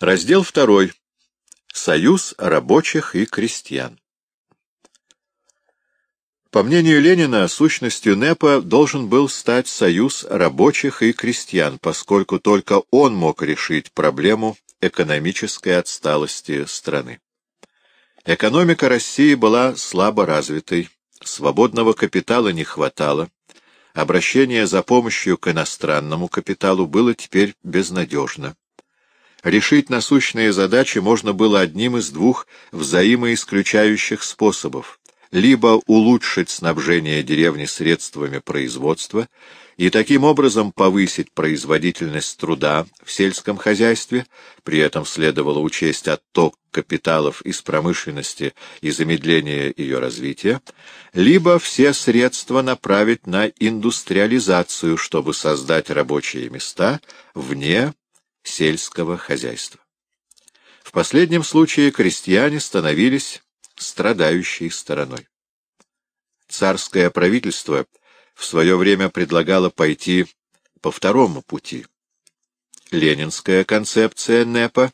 Раздел второй. Союз рабочих и крестьян. По мнению Ленина, сущностью НЭПа должен был стать союз рабочих и крестьян, поскольку только он мог решить проблему экономической отсталости страны. Экономика России была слабо развитой, свободного капитала не хватало, обращение за помощью к иностранному капиталу было теперь безнадежно. Решить насущные задачи можно было одним из двух взаимоисключающих способов — либо улучшить снабжение деревни средствами производства и таким образом повысить производительность труда в сельском хозяйстве, при этом следовало учесть отток капиталов из промышленности и замедление ее развития, либо все средства направить на индустриализацию, чтобы создать рабочие места вне сельского хозяйства. В последнем случае крестьяне становились страдающей стороной. Царское правительство в свое время предлагало пойти по второму пути. Ленинская концепция НЭПа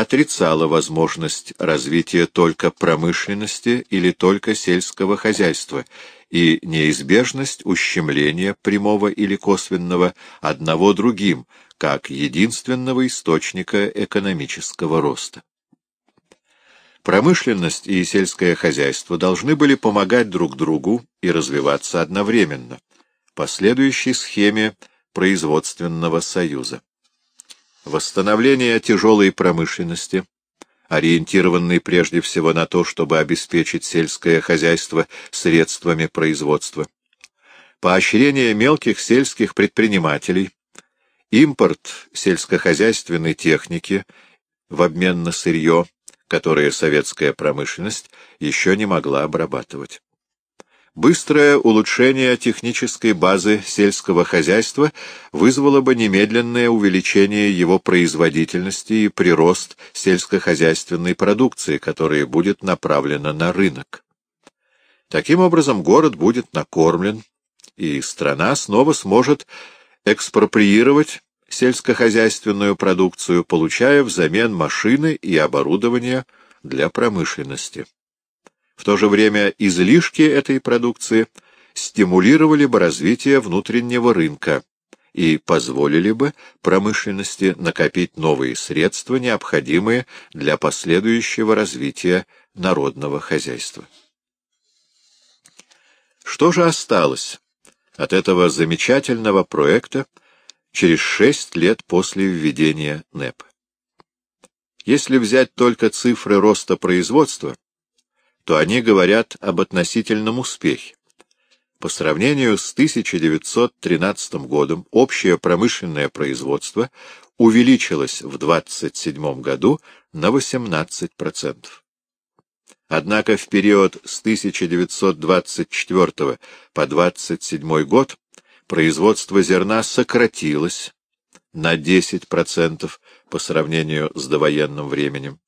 отрицала возможность развития только промышленности или только сельского хозяйства и неизбежность ущемления прямого или косвенного одного другим, как единственного источника экономического роста. Промышленность и сельское хозяйство должны были помогать друг другу и развиваться одновременно, по следующей схеме производственного союза. Восстановление тяжелой промышленности, ориентированной прежде всего на то, чтобы обеспечить сельское хозяйство средствами производства, поощрение мелких сельских предпринимателей, Импорт сельскохозяйственной техники в обмен на сырье, которое советская промышленность еще не могла обрабатывать. Быстрое улучшение технической базы сельского хозяйства вызвало бы немедленное увеличение его производительности и прирост сельскохозяйственной продукции, которая будет направлена на рынок. Таким образом, город будет накормлен, и страна снова сможет экспроприировать сельскохозяйственную продукцию, получая взамен машины и оборудование для промышленности. В то же время излишки этой продукции стимулировали бы развитие внутреннего рынка и позволили бы промышленности накопить новые средства, необходимые для последующего развития народного хозяйства. Что же осталось от этого замечательного проекта через шесть лет после введения НЭП. Если взять только цифры роста производства, то они говорят об относительном успехе. По сравнению с 1913 годом общее промышленное производство увеличилось в 1927 году на 18%. Однако в период с 1924 по 1927 год производство зерна сократилось на 10% по сравнению с довоенным временем.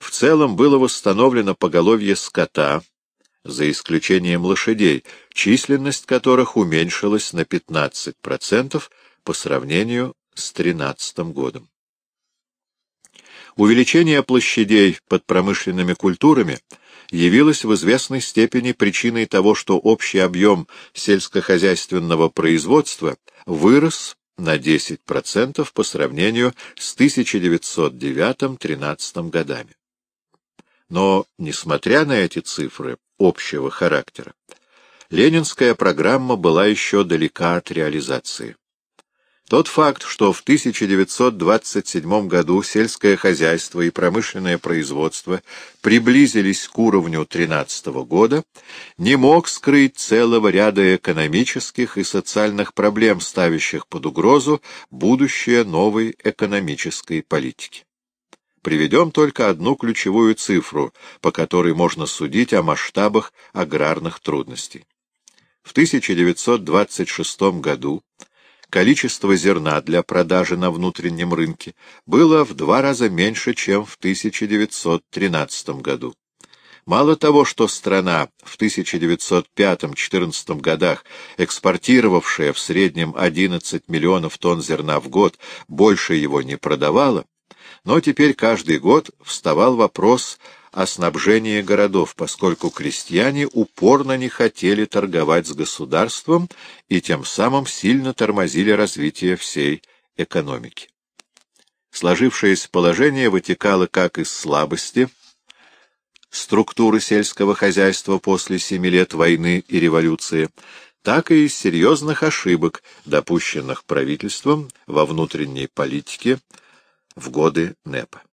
В целом было восстановлено поголовье скота, за исключением лошадей, численность которых уменьшилась на 15% по сравнению с 13 годом. Увеличение площадей под промышленными культурами явилось в известной степени причиной того, что общий объем сельскохозяйственного производства вырос на 10% по сравнению с 1909-13 годами. Но, несмотря на эти цифры общего характера, ленинская программа была еще далека от реализации. Тот факт, что в 1927 году сельское хозяйство и промышленное производство приблизились к уровню 13 года, не мог скрыть целого ряда экономических и социальных проблем, ставящих под угрозу будущее новой экономической политики. Приведем только одну ключевую цифру, по которой можно судить о масштабах аграрных трудностей. В 1926 году количество зерна для продажи на внутреннем рынке было в два раза меньше, чем в 1913 году. Мало того, что страна в 1905-14 годах, экспортировавшая в среднем 11 миллионов тонн зерна в год, больше его не продавала, Но теперь каждый год вставал вопрос о снабжении городов, поскольку крестьяне упорно не хотели торговать с государством и тем самым сильно тормозили развитие всей экономики. Сложившееся положение вытекало как из слабости структуры сельского хозяйства после семи лет войны и революции, так и из серьезных ошибок, допущенных правительством во внутренней политике в годы НЭПа.